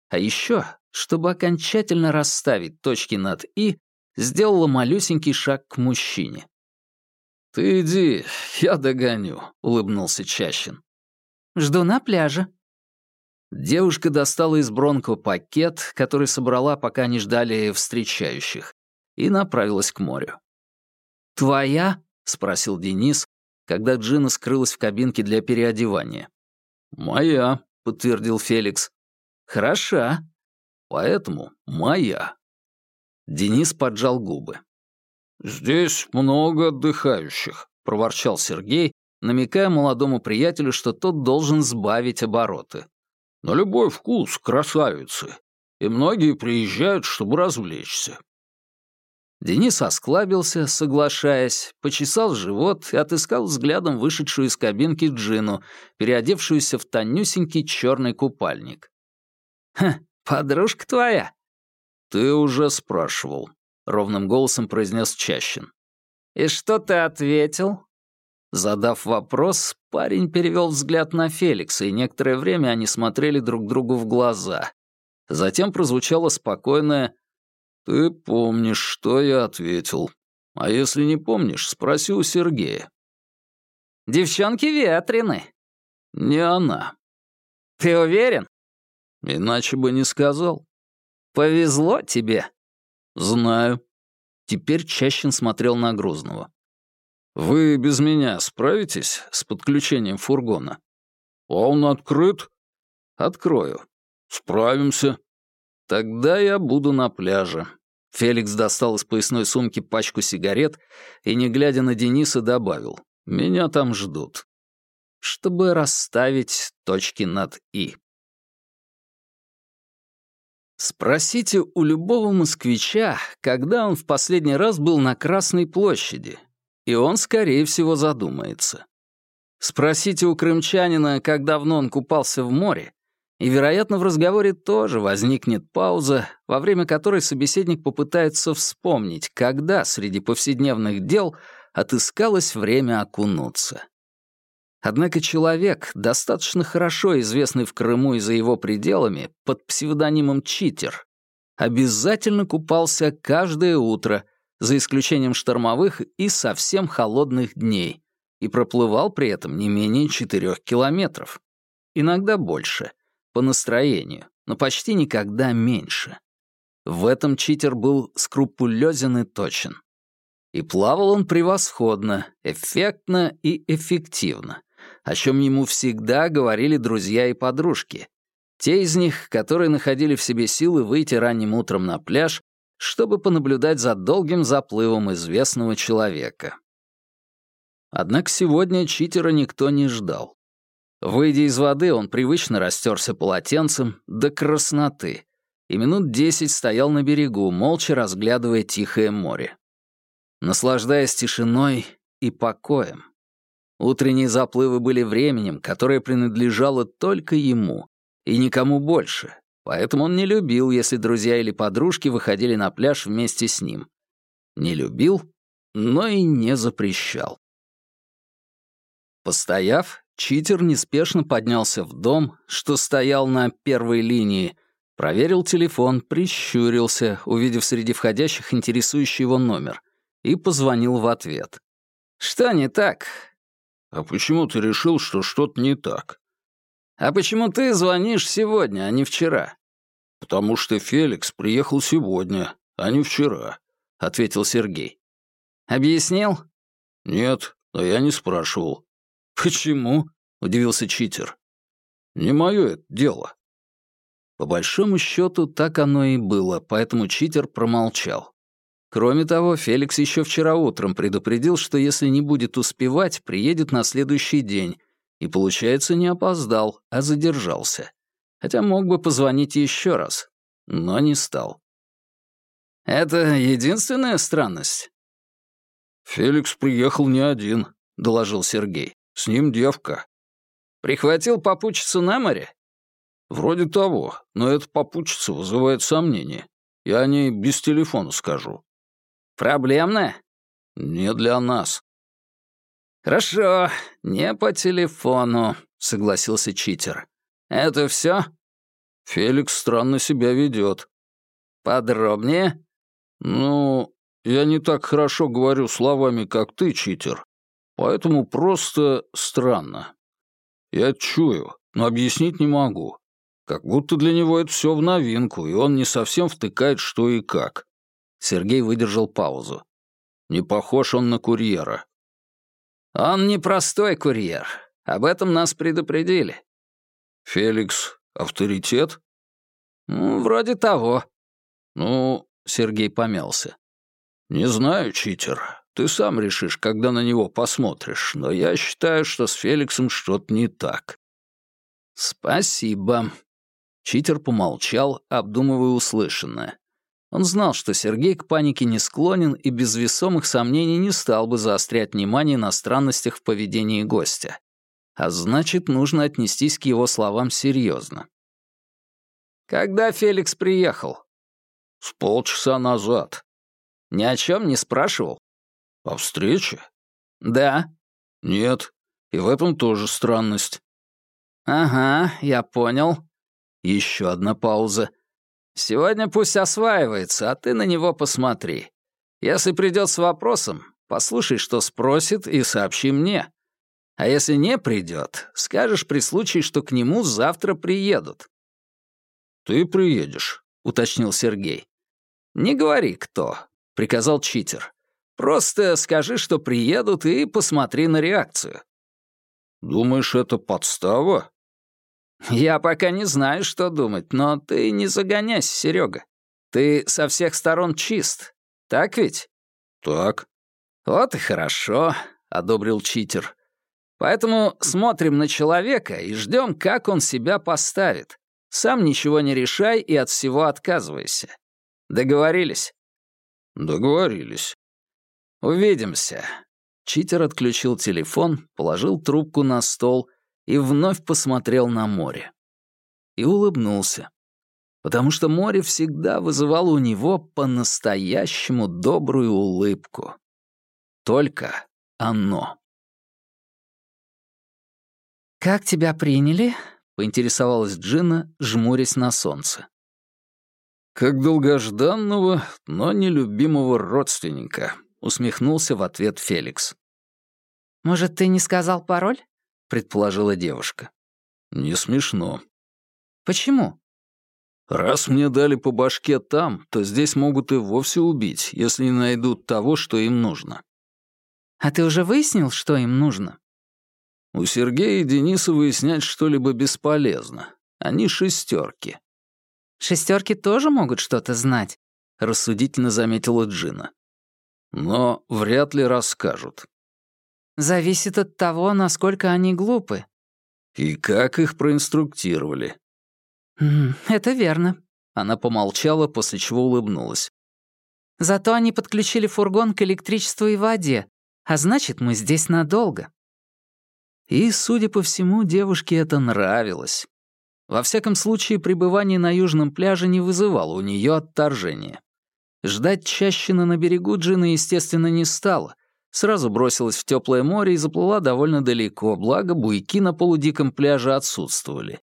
B: А еще, чтобы окончательно расставить точки над «и», сделала малюсенький шаг к мужчине. «Ты иди, я догоню», — улыбнулся Чащин.
C: «Жду на пляже».
B: Девушка достала из Бронко пакет, который собрала, пока они ждали встречающих и направилась к морю. «Твоя?» — спросил Денис, когда Джина скрылась в кабинке для переодевания. «Моя», — подтвердил Феликс. «Хороша. Поэтому моя». Денис поджал губы. «Здесь много отдыхающих», — проворчал Сергей, намекая молодому приятелю, что тот должен сбавить обороты. «На любой вкус, красавицы. И многие приезжают, чтобы развлечься. Денис осклабился, соглашаясь, почесал живот и отыскал взглядом вышедшую из кабинки Джину, переодевшуюся в тонюсенький черный купальник.
A: «Ха, подружка твоя?»
B: «Ты уже спрашивал», — ровным голосом произнес Чащин.
A: «И что ты ответил?»
B: Задав вопрос, парень перевел взгляд на Феликса, и некоторое время они смотрели друг другу в глаза. Затем прозвучало спокойное «Ты помнишь, что я ответил. А если не помнишь, спроси у Сергея».
A: «Девчонки ветрены».
B: «Не она».
A: «Ты уверен?»
B: «Иначе бы не сказал».
A: «Повезло тебе».
B: «Знаю». Теперь Чащин смотрел на Грузного. «Вы без меня справитесь с подключением фургона?» «А он открыт?» «Открою». «Справимся». «Тогда я буду на пляже». Феликс достал из поясной сумки пачку сигарет и, не глядя на Дениса, добавил «Меня там ждут», чтобы расставить точки над «и». Спросите у любого москвича, когда он в последний раз был на Красной площади, и он, скорее всего, задумается. Спросите у крымчанина, как давно он купался в море, и, вероятно, в разговоре тоже возникнет пауза, во время которой собеседник попытается вспомнить, когда среди повседневных дел отыскалось время окунуться. Однако человек, достаточно хорошо известный в Крыму и за его пределами, под псевдонимом «Читер», обязательно купался каждое утро, за исключением штормовых и совсем холодных дней, и проплывал при этом не менее четырех километров. Иногда больше — по настроению, но почти никогда меньше. В этом читер был скрупулезен и точен. И плавал он превосходно, эффектно и эффективно, о чем ему всегда говорили друзья и подружки. Те из них, которые находили в себе силы выйти ранним утром на пляж, чтобы понаблюдать за долгим заплывом известного человека. Однако сегодня читера никто не ждал. Выйдя из воды, он привычно растерся полотенцем до красноты и минут десять стоял на берегу, молча разглядывая тихое море. Наслаждаясь тишиной и покоем.
A: Утренние заплывы были временем, которое принадлежало только ему, и никому больше, поэтому он не любил, если друзья или подружки выходили на пляж вместе с ним. Не любил, но и не запрещал. Постояв, читер неспешно поднялся в дом, что стоял на первой линии, проверил телефон, прищурился, увидев среди входящих интересующий его номер, и позвонил в ответ. «Что не так?»
D: «А почему ты решил, что что-то не так?»
A: «А почему ты звонишь сегодня, а не вчера?»
D: «Потому что Феликс приехал сегодня, а не вчера», — ответил Сергей.
A: «Объяснил?»
D: «Нет, но я не спрашивал».
A: «Почему?» — удивился читер.
D: «Не мое это дело».
A: По большому счету, так оно и было, поэтому читер промолчал. Кроме того, Феликс еще вчера утром предупредил, что если не будет успевать, приедет на следующий день, и, получается, не опоздал, а задержался. Хотя мог бы позвонить еще раз, но не стал. Это единственная странность.
D: «Феликс приехал не один», — доложил Сергей. «С ним девка».
A: «Прихватил попутчицу на море?»
D: «Вроде того, но эта попутчица вызывает сомнения. Я о ней без телефона скажу».
A: «Проблемная?»
D: «Не для нас».
A: «Хорошо, не по телефону», — согласился читер. «Это все?
D: «Феликс странно себя ведет.
A: «Подробнее?»
D: «Ну, я не так хорошо говорю словами, как ты, читер. Поэтому просто странно. Я чую, но объяснить не могу. Как будто для него это все в новинку, и он не совсем втыкает, что и как».
A: Сергей выдержал паузу.
D: «Не похож он на курьера».
A: «Он не простой курьер. Об этом нас предупредили».
D: «Феликс — авторитет?»
A: «Ну, вроде того».
D: «Ну, Сергей помялся. «Не знаю, читер. Ты сам решишь, когда на него посмотришь, но я считаю, что с Феликсом что-то не так».
A: «Спасибо». Читер помолчал, обдумывая услышанное. Он знал, что Сергей к панике не склонен и без весомых сомнений не стал бы заострять внимание на странностях в поведении гостя. А значит, нужно отнестись к его словам серьезно. «Когда Феликс приехал?»
D: «С полчаса назад».
A: «Ни о чем не спрашивал?»
D: «О встрече?»
A: «Да».
D: «Нет. И в этом тоже странность».
A: «Ага, я понял». Еще одна пауза. «Сегодня пусть осваивается, а ты на него посмотри. Если придет с вопросом, послушай, что спросит, и сообщи мне. А если не придет, скажешь при случае, что к нему завтра приедут».
D: «Ты приедешь»,
A: уточнил Сергей. «Не говори, кто», — приказал читер. «Просто скажи, что приедут, и посмотри на реакцию».
D: «Думаешь, это подстава?»
A: «Я пока не знаю, что думать, но ты не загоняйся, Серега. Ты со всех сторон чист, так ведь?»
D: «Так».
A: «Вот и хорошо», — одобрил читер. «Поэтому смотрим на человека и ждем, как он себя поставит. Сам ничего не решай и от всего отказывайся. Договорились?»
D: «Договорились».
A: «Увидимся». Читер отключил телефон, положил трубку на стол и вновь посмотрел на море. И улыбнулся. Потому что море всегда вызывало у него по-настоящему добрую улыбку. Только оно. «Как тебя приняли?» — поинтересовалась Джина, жмурясь на солнце.
D: «Как долгожданного, но нелюбимого родственника», — усмехнулся в ответ Феликс.
C: «Может, ты не сказал пароль?» — предположила девушка.
D: «Не смешно».
C: «Почему?»
D: «Раз мне дали по башке там, то здесь могут и вовсе убить, если не найдут того, что им нужно».
C: «А ты уже выяснил, что им нужно?»
D: У Сергея и Дениса выяснять что-либо бесполезно. Они шестерки.
C: Шестерки тоже могут что-то знать,
D: рассудительно заметила Джина. Но вряд ли расскажут.
C: Зависит от того, насколько они глупы.
D: И как их проинструктировали.
C: Это верно.
A: Она помолчала, после чего улыбнулась.
C: Зато они подключили фургон к электричеству и воде, а значит, мы здесь надолго.
B: И, судя по всему, девушке это нравилось. Во всяком случае, пребывание на южном пляже не вызывало у нее отторжения. Ждать Чащина на берегу Джина, естественно, не стала. Сразу бросилась в теплое море и заплыла довольно далеко, благо буйки на полудиком пляже отсутствовали.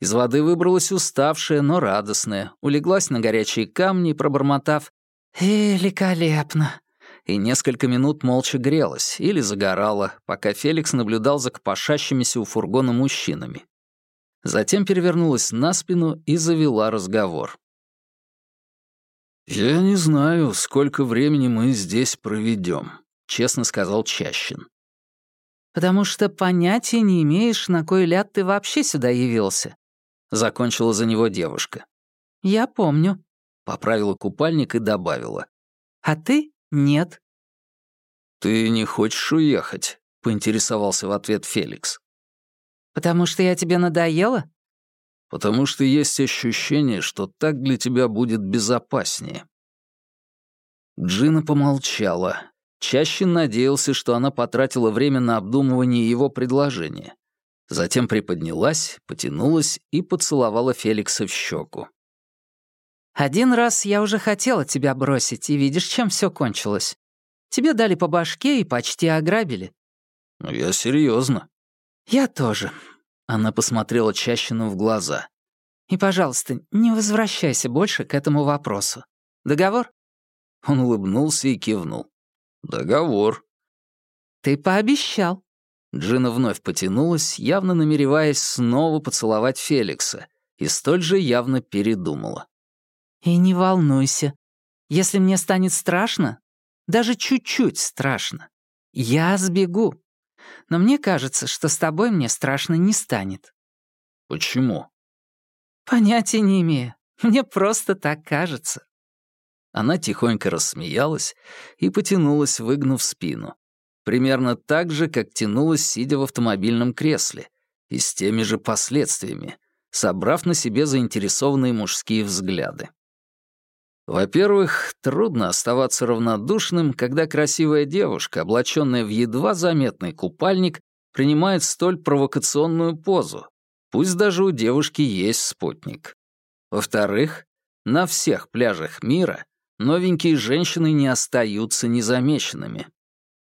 B: Из воды выбралась уставшая, но радостная, улеглась на горячие камни, пробормотав «Великолепно!» и несколько минут молча грелась или загорала, пока Феликс наблюдал за копошащимися у фургона мужчинами. Затем перевернулась на спину и завела разговор.
D: «Я не знаю, сколько времени мы здесь проведем», — честно сказал Чащин.
C: «Потому что понятия не имеешь, на кой ляд ты вообще сюда явился», — закончила за него девушка. «Я помню», — поправила купальник и добавила. «А ты нет».
D: «Ты не хочешь уехать?» — поинтересовался в ответ Феликс.
C: «Потому что я тебе надоела?»
D: «Потому что есть ощущение, что так для тебя будет безопаснее».
B: Джина помолчала. Чаще надеялся, что она потратила время на обдумывание его предложения. Затем приподнялась, потянулась и поцеловала Феликса в щеку.
C: «Один раз я уже хотела тебя бросить, и видишь, чем все кончилось. Тебе дали по башке и почти ограбили».
D: «Ну, я серьезно.
C: «Я тоже». Она посмотрела Чащину в глаза. «И, пожалуйста, не возвращайся больше к этому вопросу. Договор?»
B: Он улыбнулся и кивнул.
D: «Договор».
C: «Ты пообещал».
B: Джина вновь потянулась, явно намереваясь снова поцеловать Феликса, и столь же явно передумала.
C: «И не волнуйся. Если мне станет страшно, даже чуть-чуть страшно, я сбегу. Но мне кажется, что с тобой мне страшно не станет».
D: «Почему?»
C: «Понятия не имею. Мне просто так кажется».
B: Она тихонько рассмеялась и потянулась, выгнув спину. Примерно так же, как тянулась, сидя в автомобильном кресле, и с теми же последствиями, собрав на себе заинтересованные мужские взгляды. Во-первых, трудно оставаться равнодушным, когда красивая девушка, облаченная в едва заметный купальник, принимает столь провокационную позу, пусть даже у девушки есть спутник. Во-вторых, на всех пляжах мира новенькие женщины не остаются незамеченными.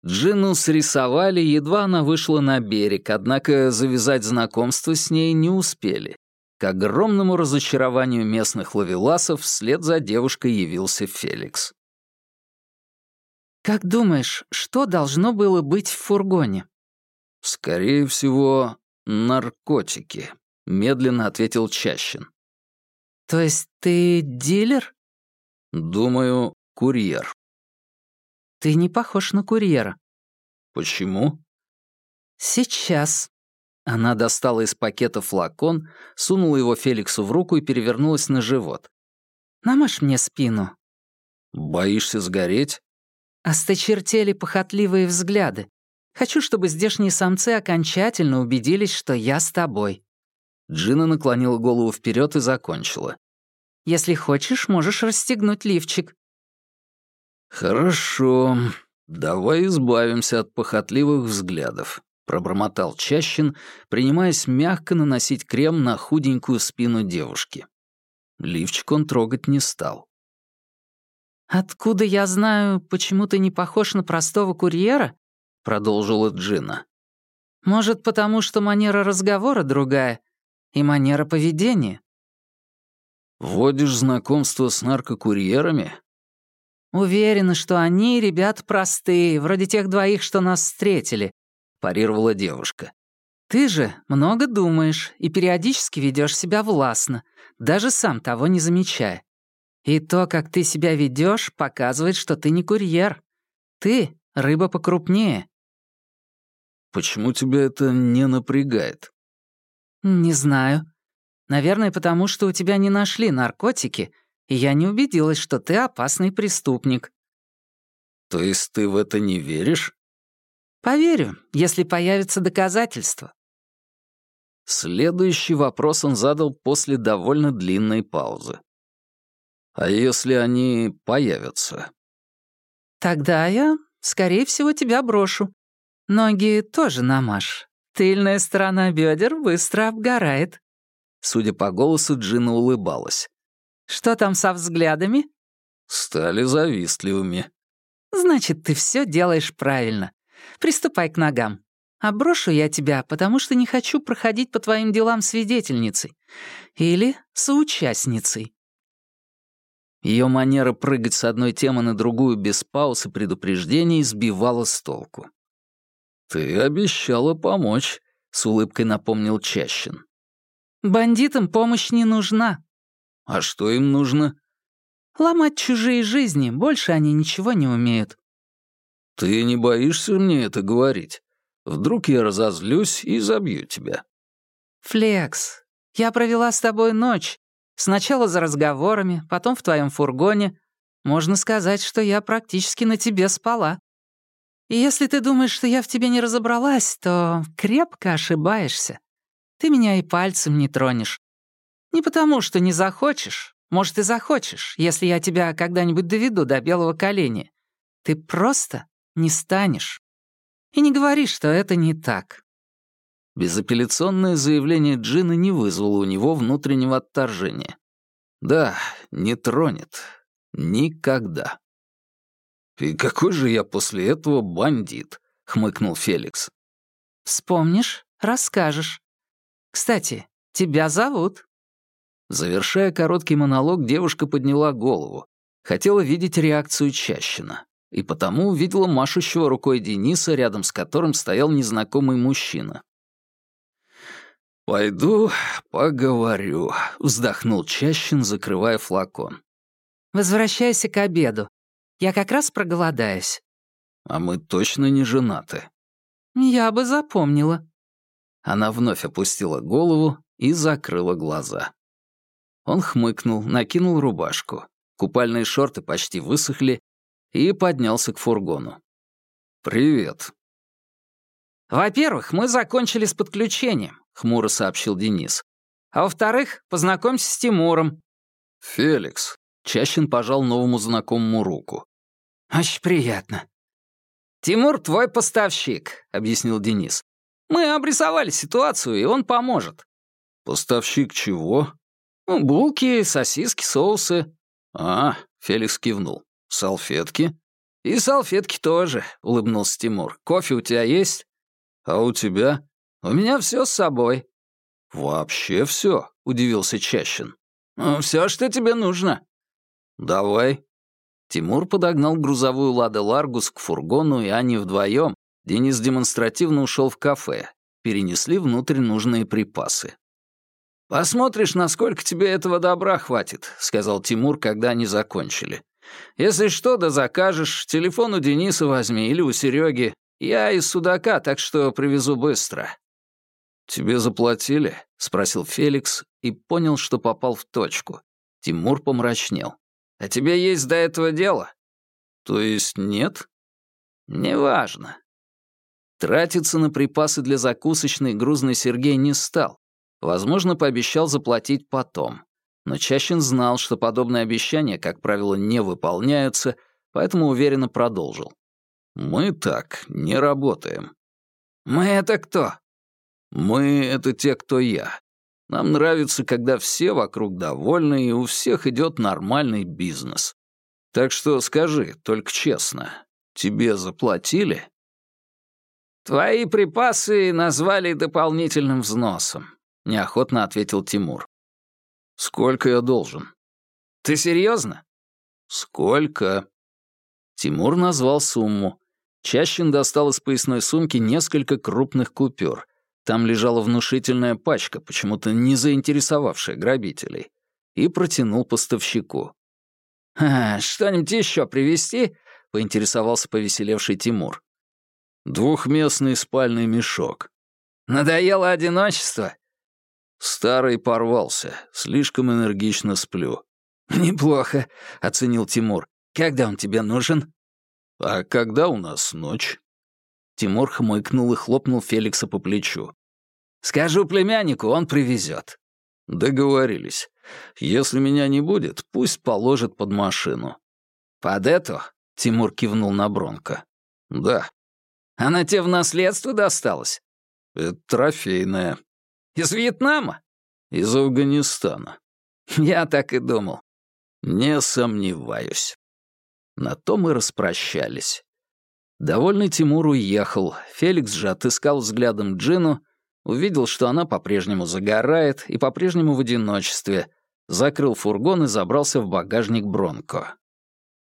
B: Джину срисовали, едва она вышла на берег, однако завязать знакомство с ней не успели. К огромному разочарованию местных ловеласов вслед за девушкой явился Феликс.
C: «Как думаешь, что должно было быть в фургоне?»
D: «Скорее всего, наркотики», — медленно ответил Чащин.
C: «То есть ты дилер?»
D: «Думаю, курьер».
C: «Ты не похож на курьера».
D: «Почему?»
C: «Сейчас».
B: Она достала из пакета флакон, сунула его Феликсу в руку и перевернулась на живот.
C: «Намажь мне спину».
D: «Боишься сгореть?»
C: Осточертели похотливые взгляды. Хочу, чтобы здешние самцы окончательно убедились, что я с тобой».
B: Джина наклонила голову вперед и закончила.
C: Если хочешь, можешь расстегнуть лифчик».
D: «Хорошо. Давай избавимся от похотливых взглядов», — пробормотал Чащин, принимаясь мягко наносить крем на худенькую спину девушки. Лифчик он трогать не стал.
C: «Откуда я знаю, почему ты не похож на простого курьера?» — продолжила Джина. «Может, потому что манера разговора другая и манера поведения?»
D: «Вводишь знакомство с наркокурьерами?»
C: «Уверена, что они ребят простые, вроде тех двоих, что нас встретили», — парировала девушка. «Ты же много думаешь и периодически ведешь себя властно, даже сам того не замечая. И то, как ты себя ведешь, показывает, что ты не курьер. Ты — рыба покрупнее».
D: «Почему тебя это не напрягает?»
C: «Не знаю. Наверное, потому что у тебя не нашли наркотики, и я не убедилась, что ты опасный преступник».
D: «То есть ты в это не веришь?»
C: «Поверю, если появятся доказательства».
B: Следующий вопрос он задал после довольно длинной паузы.
D: «А если они появятся?»
C: «Тогда я, скорее всего, тебя брошу. Ноги тоже намажь. Тыльная сторона бедер быстро обгорает».
B: Судя по голосу, Джина улыбалась.
C: «Что там со взглядами?»
D: «Стали завистливыми».
C: «Значит, ты все делаешь правильно. Приступай к ногам. А брошу я тебя, потому что не хочу проходить по твоим делам свидетельницей. Или соучастницей».
B: Ее манера прыгать с одной темы на другую без пауз и предупреждений сбивала с толку.
D: «Ты обещала помочь», — с улыбкой напомнил Чащин.
C: «Бандитам помощь не нужна».
D: «А что им нужно?»
C: «Ломать чужие жизни, больше они ничего не умеют».
D: «Ты не боишься мне это говорить? Вдруг я разозлюсь и забью тебя?»
C: «Флекс, я провела с тобой ночь. Сначала за разговорами, потом в твоем фургоне. Можно сказать, что я практически на тебе спала. И если ты думаешь, что я в тебе не разобралась, то крепко ошибаешься. Ты меня и пальцем не тронешь. Не потому, что не захочешь. Может, и захочешь, если я тебя когда-нибудь доведу до белого коленя. Ты просто не станешь. И не говори, что это не так.
B: Безапелляционное заявление Джина не вызвало у него внутреннего отторжения. Да, не тронет. Никогда.
D: «И какой же я после этого бандит?» — хмыкнул Феликс.
C: «Вспомнишь, расскажешь. Кстати, тебя зовут».
B: Завершая короткий монолог, девушка подняла голову. Хотела видеть реакцию Чащина. И потому увидела машущего рукой Дениса, рядом с которым стоял незнакомый мужчина.
D: «Пойду поговорю», — вздохнул Чащин, закрывая флакон.
C: «Возвращайся к обеду. Я как раз проголодаюсь».
D: «А мы точно не женаты».
C: «Я бы запомнила».
B: Она вновь опустила голову и закрыла глаза. Он хмыкнул, накинул рубашку. Купальные шорты почти высохли и поднялся к фургону.
D: «Привет».
C: «Во-первых, мы закончили с подключением хмуро сообщил Денис. А во-вторых, познакомься с Тимуром.
D: Феликс.
B: Чащин пожал новому знакомому руку.
C: Очень приятно. Тимур твой поставщик, объяснил Денис. Мы обрисовали ситуацию, и он поможет.
D: Поставщик чего?
C: Ну, булки, сосиски, соусы.
D: А, Феликс кивнул. Салфетки?
C: И салфетки тоже, улыбнулся Тимур. Кофе у тебя есть?
D: А у тебя?
C: «У меня все с собой».
D: «Вообще все?» — удивился Чащин.
C: «Ну, все, что тебе нужно».
D: «Давай».
B: Тимур подогнал грузовую «Лада Ларгус» к фургону, и они вдвоем, Денис демонстративно ушел в кафе, перенесли внутрь нужные припасы.
C: «Посмотришь, насколько тебе этого добра хватит», — сказал Тимур, когда они закончили. «Если что, да закажешь, телефон у Дениса возьми или у Сереги. Я из Судака, так что привезу быстро.
B: «Тебе заплатили?» — спросил Феликс и понял, что попал в точку. Тимур помрачнел.
C: «А тебе есть до этого дело?»
B: «То есть нет?»
C: «Неважно».
B: Тратиться на припасы для закусочной грузный Сергей не стал. Возможно, пообещал заплатить потом. Но Чащин знал, что подобные обещания, как правило, не выполняются, поэтому уверенно продолжил. «Мы так не работаем».
C: «Мы это кто?»
D: Мы — это те, кто я. Нам нравится, когда все вокруг довольны, и у всех идет нормальный бизнес. Так что скажи, только честно, тебе заплатили?
C: Твои припасы назвали дополнительным взносом, неохотно ответил Тимур.
D: Сколько я должен?
C: Ты серьезно?
D: Сколько?
B: Тимур назвал сумму. Чащин достал из поясной сумки несколько крупных купюр — там лежала внушительная пачка, почему-то не заинтересовавшая грабителей, и протянул поставщику.
C: «А, «Что-нибудь еще привезти?» — поинтересовался повеселевший Тимур.
D: «Двухместный спальный мешок».
C: «Надоело одиночество?»
D: «Старый порвался, слишком энергично сплю».
C: «Неплохо», — оценил Тимур. «Когда он тебе нужен?»
D: «А когда у нас ночь?»
B: Тимур хмыкнул и хлопнул Феликса по плечу.
C: «Скажу племяннику, он привезет».
D: «Договорились. Если меня не будет, пусть положит под машину».
C: «Под эту?» — Тимур кивнул на Бронко.
D: «Да».
C: «Она тебе в наследство досталась?»
D: Это трофейная».
A: «Из Вьетнама?»
D: «Из Афганистана».
A: «Я так и думал».
D: «Не сомневаюсь». На то мы распрощались. Довольный Тимур уехал. Феликс же отыскал взглядом Джину, увидел, что она по-прежнему загорает и по-прежнему в одиночестве, закрыл фургон и забрался в багажник Бронко.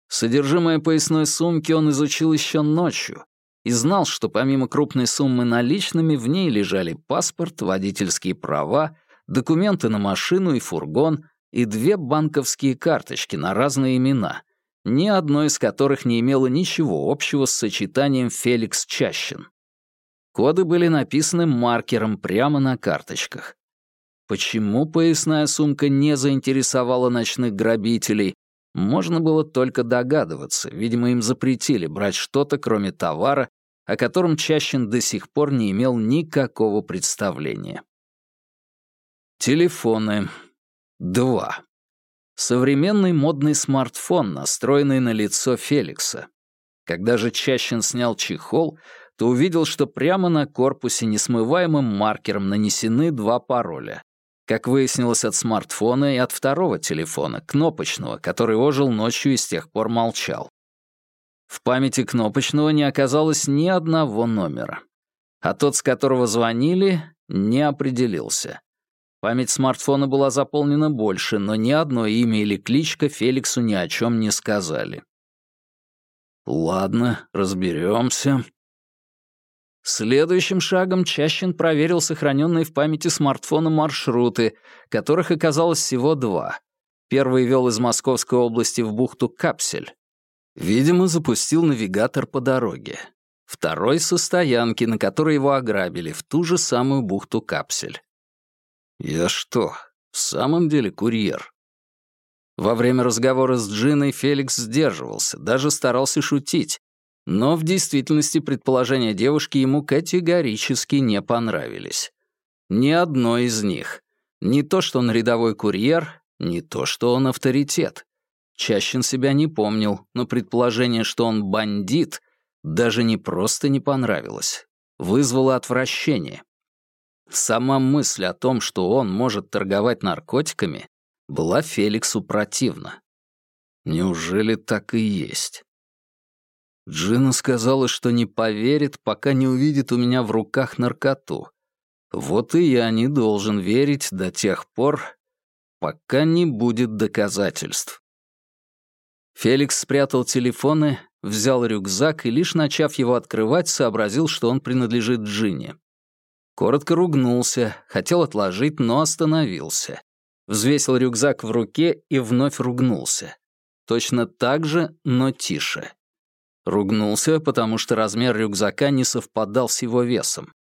D: Содержимое поясной сумки он изучил еще ночью и знал, что помимо крупной суммы наличными в ней лежали паспорт, водительские права, документы на машину и фургон и две банковские карточки на разные имена, ни одной из которых не имело ничего общего с сочетанием Феликс Чащин. Коды были написаны маркером прямо на карточках. Почему поясная сумка не заинтересовала ночных грабителей, можно было только догадываться, видимо, им запретили брать что-то, кроме товара, о котором Чащин до сих пор не имел никакого представления. Телефоны. Два. Современный модный смартфон, настроенный на лицо Феликса. Когда же Чащин снял чехол, то увидел, что прямо на корпусе несмываемым маркером нанесены два пароля. Как выяснилось от смартфона и от второго телефона, кнопочного, который ожил ночью и с тех пор молчал. В памяти кнопочного не оказалось ни одного номера. А тот, с которого звонили, не определился. Память смартфона была заполнена больше, но ни одно имя или кличка Феликсу ни о чем не сказали. «Ладно, разберемся. Следующим шагом Чащин проверил сохраненные в памяти смартфона маршруты, которых оказалось всего два. Первый вел из Московской области в бухту Капсель. Видимо, запустил навигатор по дороге. Второй — со стоянки, на которой его ограбили, в ту же самую бухту Капсель. «Я что, в самом деле курьер?» Во время разговора с Джиной Феликс сдерживался, даже старался шутить, но в действительности предположения девушки ему категорически не понравились. Ни одно из них. Не то, что он рядовой курьер, не то, что он авторитет. Чащин себя не помнил, но предположение, что он бандит, даже не просто не понравилось. Вызвало отвращение. Сама мысль о том, что он может торговать наркотиками, была Феликсу противна. Неужели так и есть? Джина сказала, что не поверит, пока не увидит у меня в руках наркоту. Вот и я не должен верить до тех пор, пока не будет доказательств. Феликс спрятал телефоны, взял рюкзак и, лишь начав его открывать, сообразил, что он принадлежит Джине. Коротко ругнулся, хотел отложить, но остановился. Взвесил рюкзак в руке и вновь ругнулся. Точно так же, но тише. Ругнулся, потому что размер рюкзака не совпадал с его весом.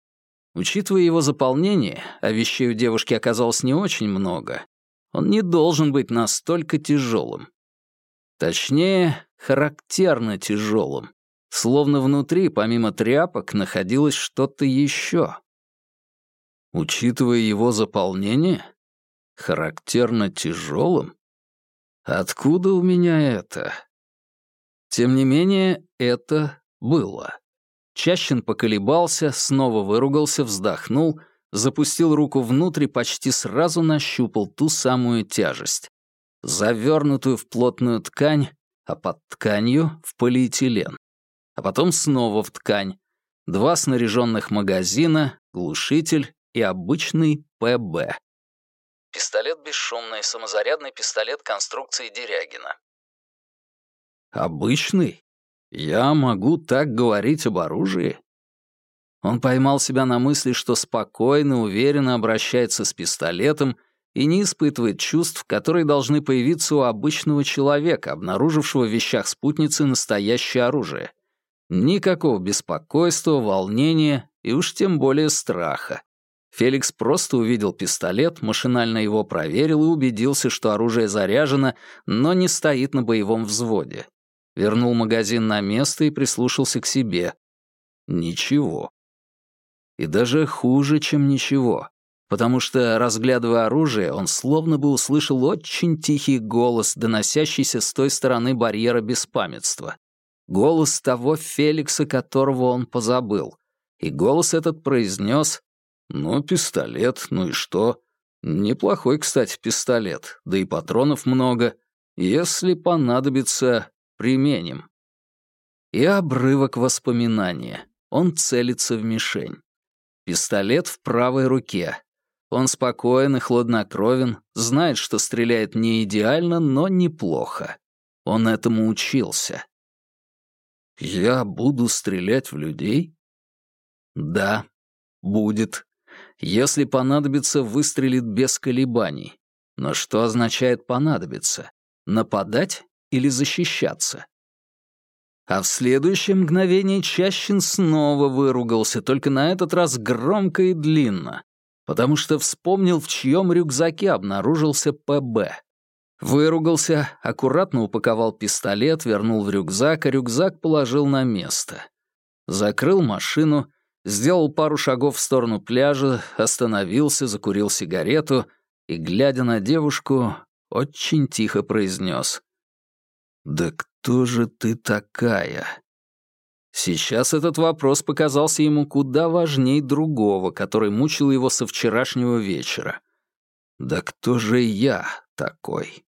D: Учитывая его заполнение, а вещей у девушки оказалось не очень много, он не должен быть настолько тяжелым. Точнее, характерно тяжелым, словно внутри, помимо тряпок, находилось что-то еще. Учитывая его заполнение, характерно тяжелым? Откуда у меня это? Тем не менее, это было. Чащин поколебался, снова выругался, вздохнул, запустил руку внутрь и почти сразу нащупал ту самую тяжесть, завернутую в плотную ткань, а под тканью — в полиэтилен. А потом снова в ткань. Два снаряженных магазина, глушитель и обычный ПБ. Пистолет бесшумный, самозарядный пистолет конструкции Дерягина. Обычный? Я могу так говорить об оружии? Он поймал себя на мысли, что спокойно, уверенно обращается с пистолетом и не испытывает чувств, которые должны появиться у обычного человека, обнаружившего в вещах спутницы настоящее оружие. Никакого беспокойства, волнения и уж тем более страха. Феликс просто увидел пистолет, машинально его проверил и убедился, что оружие заряжено, но не стоит на боевом взводе. Вернул магазин на место и прислушался к себе. Ничего. И даже хуже, чем ничего. Потому что, разглядывая оружие, он словно бы услышал очень тихий голос, доносящийся с той стороны барьера беспамятства. Голос того Феликса, которого он позабыл. И голос этот произнес «Ну, пистолет, ну и что? Неплохой, кстати, пистолет, да и патронов много. Если понадобится, применим».
B: И обрывок воспоминания. Он целится в мишень. Пистолет в правой руке. Он спокоен и хладнокровен, знает, что стреляет не идеально, но неплохо. Он этому учился.
D: «Я буду стрелять в людей?»
B: «Да, будет. Если понадобится, выстрелит без колебаний. Но что означает понадобиться? Нападать или защищаться?» А в следующее мгновение Чащин снова выругался, только на этот раз громко и длинно, потому что вспомнил, в чьем рюкзаке обнаружился ПБ. Выругался, аккуратно упаковал пистолет, вернул в рюкзак, а рюкзак положил на место. Закрыл машину, сделал пару шагов в сторону пляжа, остановился, закурил сигарету и, глядя на девушку, очень тихо произнес. «Да кто же ты такая?» Сейчас этот вопрос показался ему куда важней другого, который мучил его со вчерашнего вечера. «Да кто же я такой?»